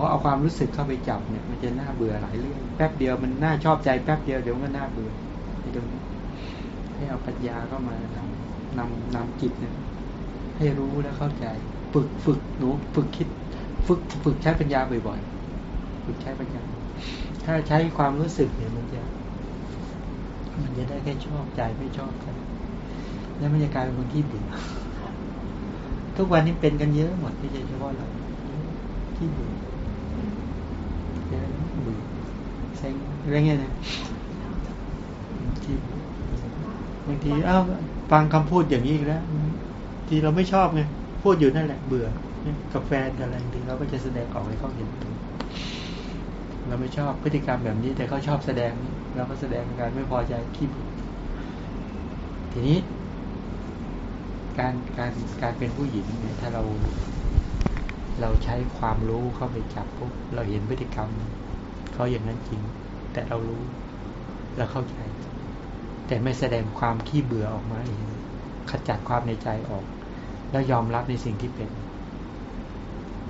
อเอาความรู้สึกเข้าไปจับเนี่ย มันจะน่าเบื่อหลายเรื่องแป๊บเดียวมันน่าชอบใจแป๊บเดียวเดี๋ยวก็น่าเบื่อในตรงนี้ให้เอาปัญญาเข้ามานำนำนำจิตเนี่ยให้รู้และเข้าใจ ฝึกฝึกหนูฝึกคิด ฝึกฝึกใช้ปัญญาบ่อยๆฝึกใช้ปัญญา ถ้าใช้ความรู้สึกเนี่ยมันจะมันจะได้แค่ชอบใจไม่ชอบใจแล้วมันจะกลายเป็นคนที่เบื่อทุกวันนี้เป็นกันเยอะหมดไม่ใช่เฉพาะเราที่เบื่อ บื่อเซ็งอะไรเงี้ยนะบางทีอ้าวฟังคำพูดอย่างนี้อีกแล้วทีเราไม่ชอบไงพูดอยู่นั่นแหละเบื่อกับแฟนกับอะไรทีเราก็จะแสดงออกให้เขาเห็น เราไม่ชอบพฤติกรรมแบบนี้ แต่เขาชอบแสดงเราก็แสดงการไม่พอใจขี้บื่อทีนี้ การการการเป็นผู้หญิงเนี่ยถ้าเรา เราใช้ความรู้เข้าไปจับปุ๊บเราเห็นพฤติกรรม เขาอย่างนั้นจริง แต่เรารู้เราเข้าใจ แต่ไม่แสดงความขี้เบื่อออกมาเองขจัดความในใจออก แล้วยอมรับในสิ่งที่เป็น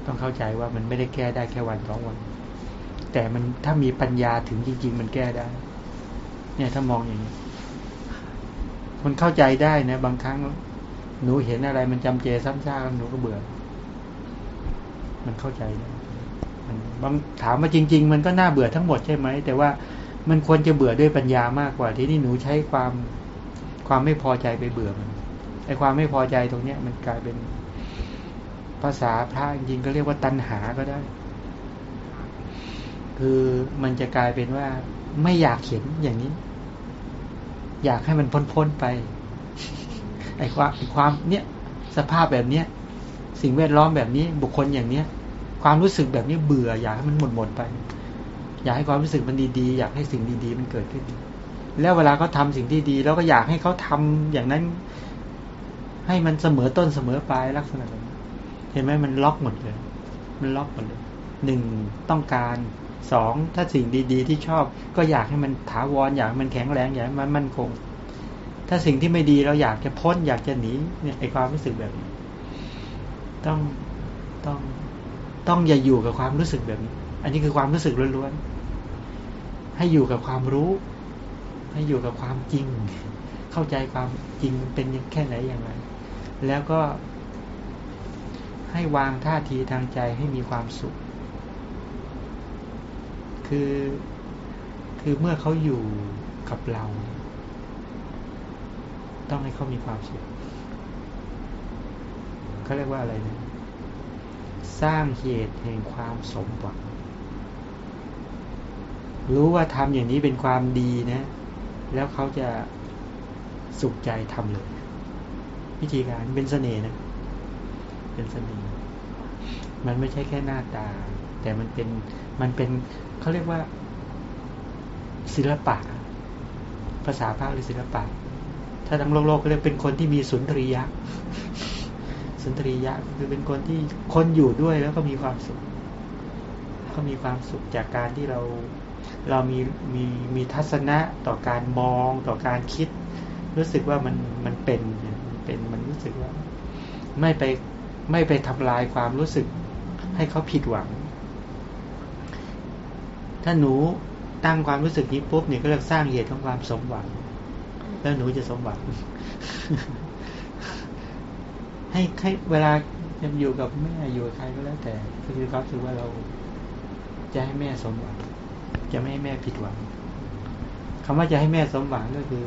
ต้องเข้าใจว่ามันไม่ได้แก้ได้แค่วันสองวัน แต่มันถ้ามีปัญญาถึงจริง ๆ มันแก้ได้ เนี่ยถ้ามองอย่างนี้มันเข้าใจได้นะ บางครั้ง หนูเห็นอะไรมันจำเจซ้ำซากหนูก็เบื่อ มันเข้าใจ บางถามว่าจริง ๆ มันก็น่าเบื่อทั้งหมดใช่ไหม แต่ว่ามันควรจะเบื่อด้วยปัญญามากกว่าที่นี่หนูใช้ความความไม่พอใจไปเบื่อมันไอ้ความไม่พอใจตรงเนี้ย มันกลายเป็นภาษาพระจริงๆก็เรียกว่าตัณหาก็ได้ คือมันจะกลายเป็นว่าไม่อยากเห็นอย่างนี้ อยากให้มันพ้นๆไปไอ้ความไอความเนี้ยสภาพแบบเนี้ยสิ่งแวดล้อมแบบนี้บุคคลอย่างเนี้ย ความรู้สึกแบบนี้เบื่ออยากให้มันหมดหมดไป อยากให้ความรู้สึกมันดีๆ อยากให้สิ่งดีๆ มันเกิดขึ้น แล้วเวลาเขาทาสิ่งที่ดีเราก็อยากให้เขาทำอย่างนั้น ให้มันเสมอต้นเสมอปลายลักษณะแบบนี้เห็นไหมมันล็อกหมดเลย มันล็อกหมดเลยหนึ่งต้องการสองถ้าสิ่งดี ๆ ที่ชอบ ก็อยากให้มันถาวรอยากมันแข็งแรงอยากให้มันมั่นคง ถ้าสิ่งที่ไม่ดีเราอยากจะพ้นอยากจะหนีเนี่ยไอความรู้สึกแบบนี้ต้องต้อง ต้องอย่าอยู่กับความรู้สึกแบบนี้ อันนี้คือความรู้สึกล้วนๆ ให้อยู่กับความรู้ ให้อยู่กับความจริง เข้าใจความจริงเป็นแค่ไหนอย่างไร แล้วก็ ให้วางท่าทีทางใจให้มีความสุข คือ คือเมื่อเขาอยู่กับเรา ต้องให้เขามีความสุขเขาเรียกว่าอะไรนะ สร้างเหตุแห่งความสมหวัง รู้ว่าทำอย่างนี้เป็นความดีนะ แล้วเขาจะสุขใจทำเลยวิธีการเป็นเสน่ห์นะ เป็นเสน่ห์มันไม่ใช่แค่หน้าตา แต่มันเป็นมันเป็นเขาเรียกว่า ศิลปะ ภาษาภาคหรือศิลปะ ถ้าทั้งโลกโลกก็เรียกเป็นคนที่มีสุนทรียะ สุนทรียะคือเป็นคนที่คนอยู่ด้วยแล้วก็มีความสุขเขามีความสุขจากการที่เราเรามีมีมีทัศนะต่อการมองต่อการคิด รู้สึกว่ามันมันเป็นเป็นมันรู้สึกว่า ไม่ไปไม่ไปทำลายความรู้สึกให้เขาผิดหวัง ถ้าหนูตั้งความรู้สึกนี้ปุ๊บเนี่ยก็เรียกสร้างเหตุของความสมหวัง แล้วหนูจะสมหวัง ให้ให้เวลาจะอยู่กับแม่อยู่กับใครก็แล้วแต่คือเขาถือว่าเราจะให้แม่สมหวัง จะไม่ให้แม่ผิดหวังคำว่าจะให้แม่สมหวังก็คือ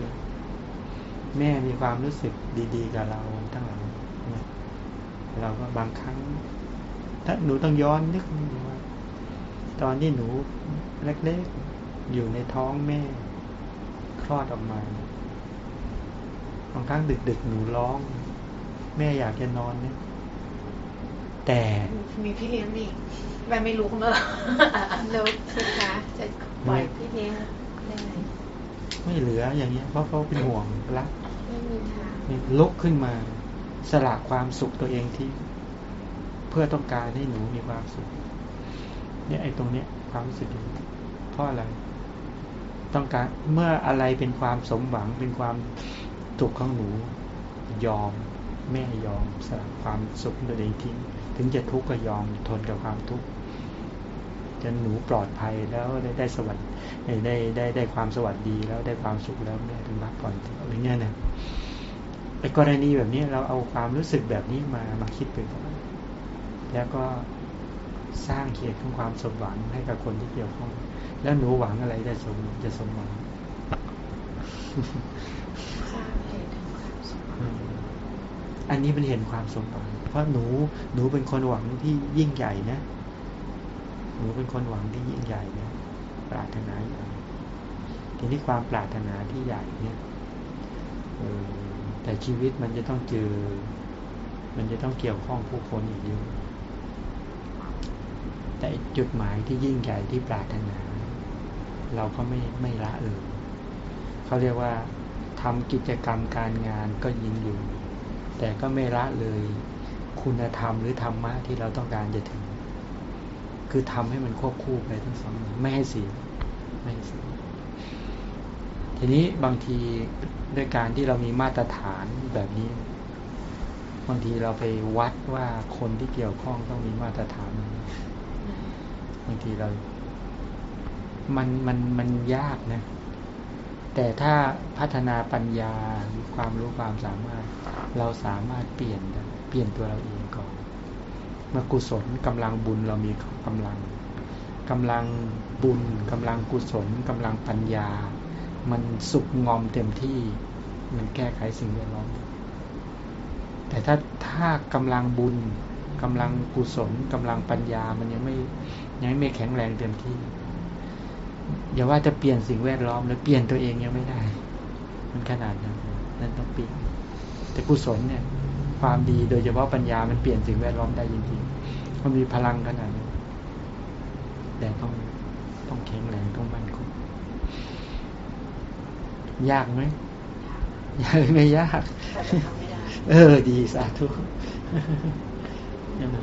แม่มีความรู้สึกดีๆ กับเราทั้งหลายเราก็บางครั้ง ถ้าหนูต้องย้อนนึกว่าตอนที่หนูเล็กๆอยู่ในท้องแม่ คลอดออกมาบางครั้งดึกๆหนูร้อง แม่อยากจะนอนเนี่ยแต่มีพี่เลี้ยงนี่แม่ไม่รู้เมื่อแล้วสิคะจะปล่อยพี่เลี้ยงได้ไหมไม่เหลืออย่างเงี้ยเพราะเขาเป็นห่วงรักไม่มีทางลุกขึ้นมา สละความสุขตัวเองที่ เพื่อต้องการให้หนูมีความสุข เนี่ยไอ้ตรงเนี้ยความรู้สึกเพราะอะไร ต้องการเมื่ออะไรเป็นความสมหวังเป็นความทุกข์ของหนู ยอม แม่ยอมสละความสุขตัวเองทิ้ง ถึงจะทุกข์ก็ยอมทนกับความทุกข์จนหนูปลอดภัยแล้วได้ได้สวัสดิ์ได้ได้ได้ได้ความสวัสดีแล้วได้ความสุขแล้วเนี่ยถึงพักผ่อนอะไรเงี้ยนะไอ้กรณีแบบนี้เราเอาความรู้สึกแบบนี้มามาคิดไปก่อนแล้วก็สร้างเขตของความสมหวังให้กับคนที่เกี่ยวข้อง แล้วหนูหวังอะไรได้สมจะสมหวัง อันนี้เป็นเห็นความสมหวังเพราะหนูหนูเป็นคนหวังที่ยิ่งใหญ่นะ หนูเป็นคนหวังที่ยิ่งใหญ่นะปรารถนาใหญ่ทีนี้ความปรารถนาที่ใหญ่เนี่ยแต่ชีวิตมันจะต้องเจอ มันจะต้องเกี่ยวข้องผู้คนอีกเยอะแต่จุดหมายที่ยิ่งใหญ่ที่ปรารถนา เราก็ไม่ไม่ละเลยเขาเรียกว่าทำกิจกรรมการงานก็ยินอยู่ แต่ก็ไม่ละเลยคุณธรรมหรือธรรมะที่เราต้องการจะถึง คือทำให้มันควบคู่ไปทั้งสองอย่างไม่ให้เสียไม่ให้เสียทีนี้บางทีด้วยการที่เรามีมาตรฐานแบบนี้ บางทีเราไปวัดว่าคนที่เกี่ยวข้องต้องมีมาตรฐานบางทีเรา มันมันมันยากนะ แต่ถ้าพัฒนาปัญญาความรู้ความสามารถ เราสามารถเปลี่ยนได้เปลี่ยนตัวเราเองก่อนเมื่อกุศลกำลังบุญเรามีกำลังกำลังบุญกำลังกุศลกำลังปัญญา มันสุกงอมเต็มที่ มันแก้ไขสิ่งแวดล้อมแต่ถ้าถ้ากำลังบุญกำลังกุศลกำลังปัญญามันยังไม่ยังไม่แข็งแรงเต็มที่ อย่าว่าจะเปลี่ยนสิ่งแวดล้อมแล้วเปลี่ยนตัวเองยังไม่ได้ มันขนาดนั้นนั่นต้องเปลี่ยนแต่กุศลเนี่ย ความดีโดยเฉพาะปัญญามันเปลี่ยนสิ่งแวดล้อมได้จริงๆมันมีพลังขนาดนี้แต่ต้องต้องแข็งแรงต้องมั่นคงยากไหมยากไม่ยากแต่จะทำไม่ได้เออ ดีสาธุใช่ไหม